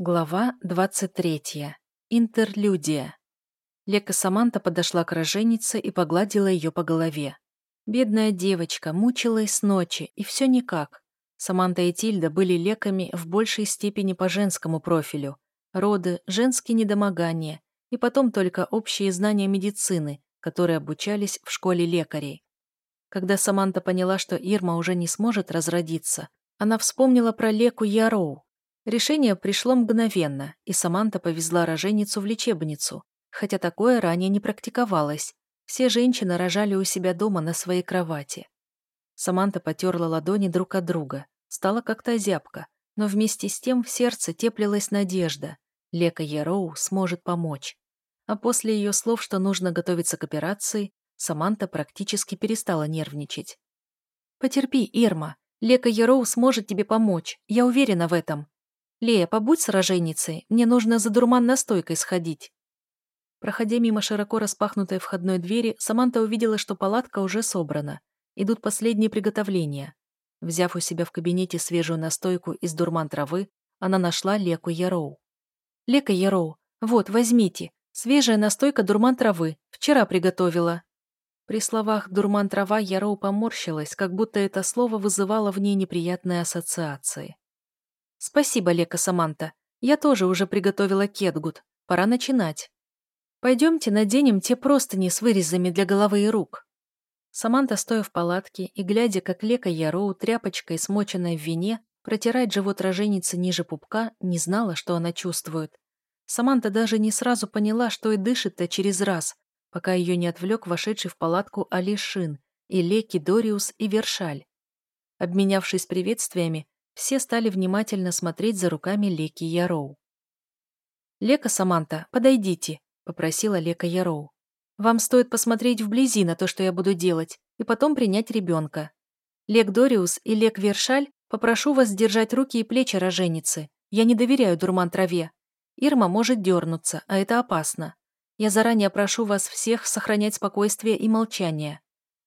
Глава 23. Интерлюдия. Лека Саманта подошла к роженице и погладила ее по голове. Бедная девочка мучилась с ночи, и все никак. Саманта и Тильда были леками в большей степени по женскому профилю. Роды, женские недомогания и потом только общие знания медицины, которые обучались в школе лекарей. Когда Саманта поняла, что Ирма уже не сможет разродиться, она вспомнила про Леку Яроу, Решение пришло мгновенно, и Саманта повезла роженицу в лечебницу, хотя такое ранее не практиковалось. Все женщины рожали у себя дома на своей кровати. Саманта потерла ладони друг от друга. Стала как-то зябко, но вместе с тем в сердце теплилась надежда. Лека Яроу сможет помочь. А после ее слов, что нужно готовиться к операции, Саманта практически перестала нервничать. «Потерпи, Ирма. Лека Яроу сможет тебе помочь. Я уверена в этом», «Лея, побудь с роженицей, мне нужно за дурман настойкой сходить». Проходя мимо широко распахнутой входной двери, Саманта увидела, что палатка уже собрана. Идут последние приготовления. Взяв у себя в кабинете свежую настойку из дурман травы, она нашла Леку Яроу. «Лека Яроу, вот, возьмите. Свежая настойка дурман травы. Вчера приготовила». При словах «дурман трава» Яроу поморщилась, как будто это слово вызывало в ней неприятные ассоциации. «Спасибо, Лека Саманта. Я тоже уже приготовила кетгут. Пора начинать. Пойдемте наденем те простыни с вырезами для головы и рук». Саманта, стоя в палатке и глядя, как Лека Яроу тряпочкой, смоченной в вине, протирает живот роженицы ниже пупка, не знала, что она чувствует. Саманта даже не сразу поняла, что и дышит-то через раз, пока ее не отвлек вошедший в палатку Алишин и Леки Дориус и Вершаль. Обменявшись приветствиями, все стали внимательно смотреть за руками Леки Яроу. «Лека Саманта, подойдите», — попросила Лека Яроу. «Вам стоит посмотреть вблизи на то, что я буду делать, и потом принять ребенка. Лек Дориус и Лек Вершаль, попрошу вас держать руки и плечи роженицы. Я не доверяю дурман траве. Ирма может дернуться, а это опасно. Я заранее прошу вас всех сохранять спокойствие и молчание.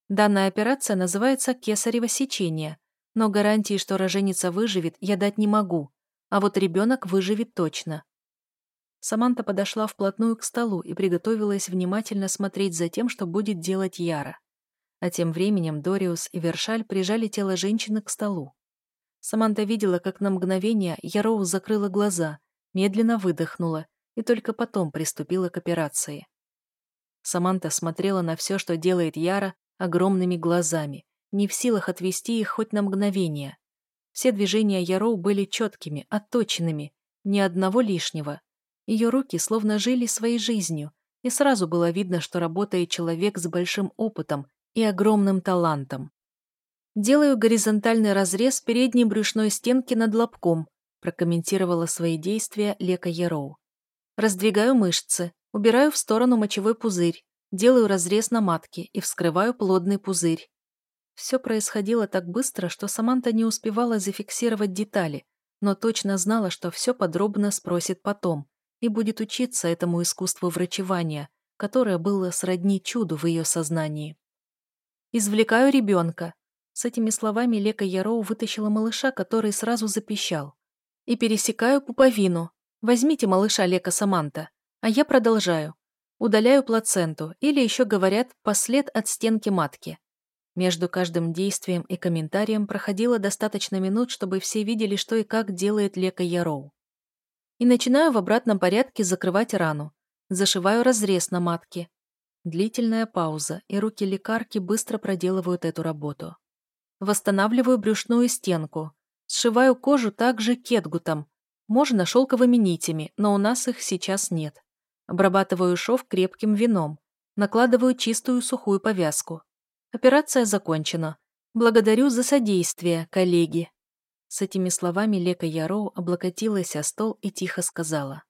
Данная операция называется кесарево сечение, но гарантии, что роженица выживет, я дать не могу, а вот ребенок выживет точно. Саманта подошла вплотную к столу и приготовилась внимательно смотреть за тем, что будет делать Яра. А тем временем Дориус и Вершаль прижали тело женщины к столу. Саманта видела, как на мгновение Яроу закрыла глаза, медленно выдохнула и только потом приступила к операции. Саманта смотрела на все, что делает Яра, огромными глазами, не в силах отвести их хоть на мгновение. Все движения Яроу были четкими, отточенными, ни одного лишнего. Ее руки словно жили своей жизнью, и сразу было видно, что работает человек с большим опытом и огромным талантом. «Делаю горизонтальный разрез передней брюшной стенки над лобком», прокомментировала свои действия Лека Яроу. «Раздвигаю мышцы, убираю в сторону мочевой пузырь, делаю разрез на матке и вскрываю плодный пузырь. Все происходило так быстро, что Саманта не успевала зафиксировать детали, но точно знала, что все подробно спросит потом и будет учиться этому искусству врачевания, которое было сродни чуду в ее сознании. «Извлекаю ребенка». С этими словами Лека Яроу вытащила малыша, который сразу запищал. «И пересекаю пуповину. Возьмите малыша Лека Саманта. А я продолжаю. Удаляю плаценту, или еще говорят, послед от стенки матки. Между каждым действием и комментарием проходило достаточно минут, чтобы все видели, что и как делает Лека Яроу. И начинаю в обратном порядке закрывать рану. Зашиваю разрез на матке. Длительная пауза, и руки лекарки быстро проделывают эту работу. Восстанавливаю брюшную стенку. Сшиваю кожу также кетгутом. Можно шелковыми нитями, но у нас их сейчас нет. Обрабатываю шов крепким вином. Накладываю чистую сухую повязку. Операция закончена. Благодарю за содействие, коллеги». С этими словами Лека Яроу облокотилась о стол и тихо сказала.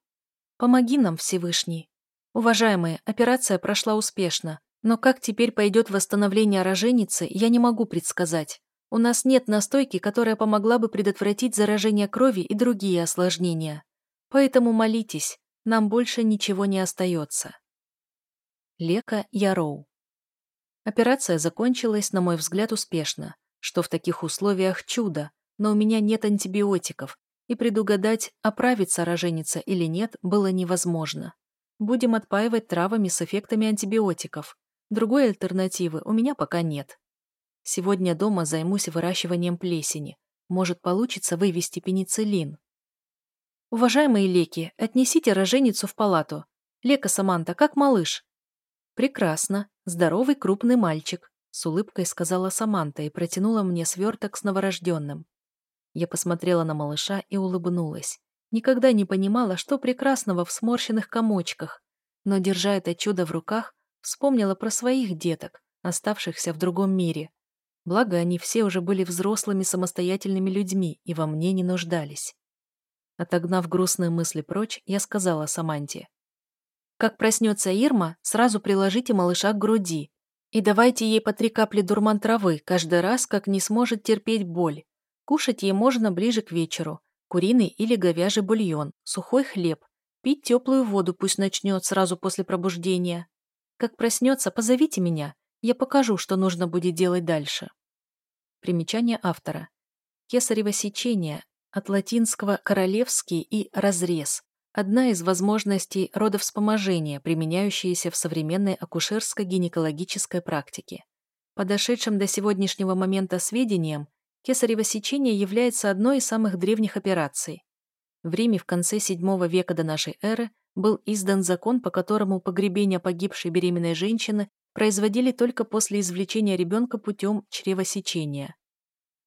«Помоги нам, Всевышний. Уважаемые, операция прошла успешно, но как теперь пойдет восстановление роженицы, я не могу предсказать. У нас нет настойки, которая помогла бы предотвратить заражение крови и другие осложнения. Поэтому молитесь, нам больше ничего не остается». Лека Яроу Операция закончилась, на мой взгляд, успешно, что в таких условиях чудо, но у меня нет антибиотиков, и предугадать, оправится роженица или нет, было невозможно. Будем отпаивать травами с эффектами антибиотиков. Другой альтернативы у меня пока нет. Сегодня дома займусь выращиванием плесени. Может, получится вывести пенициллин. Уважаемые леки, отнесите роженицу в палату. Лека Саманта, как малыш? Прекрасно. Здоровый крупный мальчик, с улыбкой сказала Саманта и протянула мне сверток с новорожденным. Я посмотрела на малыша и улыбнулась. Никогда не понимала, что прекрасного в сморщенных комочках, но, держа это чудо в руках, вспомнила про своих деток, оставшихся в другом мире. Благо, они все уже были взрослыми самостоятельными людьми и во мне не нуждались. Отогнав грустные мысли прочь, я сказала Саманте. «Как проснется Ирма, сразу приложите малыша к груди и давайте ей по три капли дурман травы каждый раз, как не сможет терпеть боль. Кушать ей можно ближе к вечеру. Куриный или говяжий бульон, сухой хлеб. Пить теплую воду пусть начнет сразу после пробуждения. Как проснется, позовите меня. Я покажу, что нужно будет делать дальше. Примечание автора. Кесарево сечение, от латинского «королевский» и «разрез». Одна из возможностей родовспоможения, применяющаяся в современной акушерско-гинекологической практике. По дошедшим до сегодняшнего момента сведениям, кесарево сечение является одной из самых древних операций. В Риме в конце VII века до нашей эры был издан закон, по которому погребение погибшей беременной женщины производили только после извлечения ребенка путем чревосечения.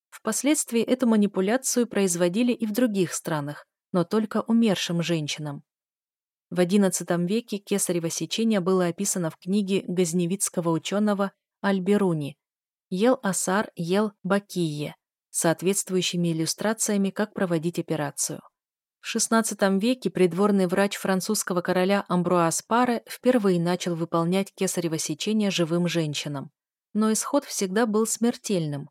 Впоследствии эту манипуляцию производили и в других странах, но только умершим женщинам. В XI веке кесарево сечение было описано в книге газневицкого ученого Альберуни «Ел Асар, ел Бакие», соответствующими иллюстрациями, как проводить операцию. В XVI веке придворный врач французского короля Амбруаз Паре впервые начал выполнять кесарево сечение живым женщинам. Но исход всегда был смертельным.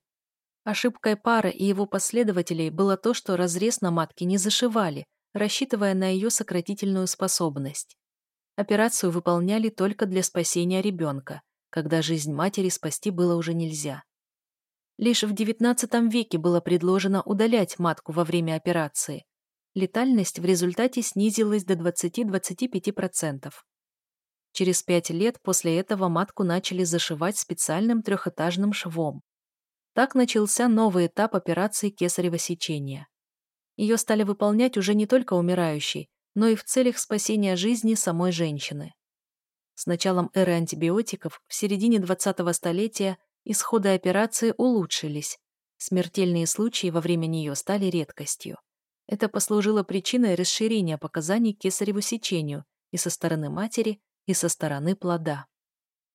Ошибкой Пара и его последователей было то, что разрез на матке не зашивали, рассчитывая на ее сократительную способность. Операцию выполняли только для спасения ребенка, когда жизнь матери спасти было уже нельзя. Лишь в XIX веке было предложено удалять матку во время операции, летальность в результате снизилась до 20-25%. Через пять лет после этого матку начали зашивать специальным трехэтажным швом. Так начался новый этап операции кесарево сечения. Ее стали выполнять уже не только умирающей, но и в целях спасения жизни самой женщины. С началом эры антибиотиков в середине 20-го столетия исходы операции улучшились. Смертельные случаи во время нее стали редкостью. Это послужило причиной расширения показаний к кесареву сечению и со стороны матери, и со стороны плода.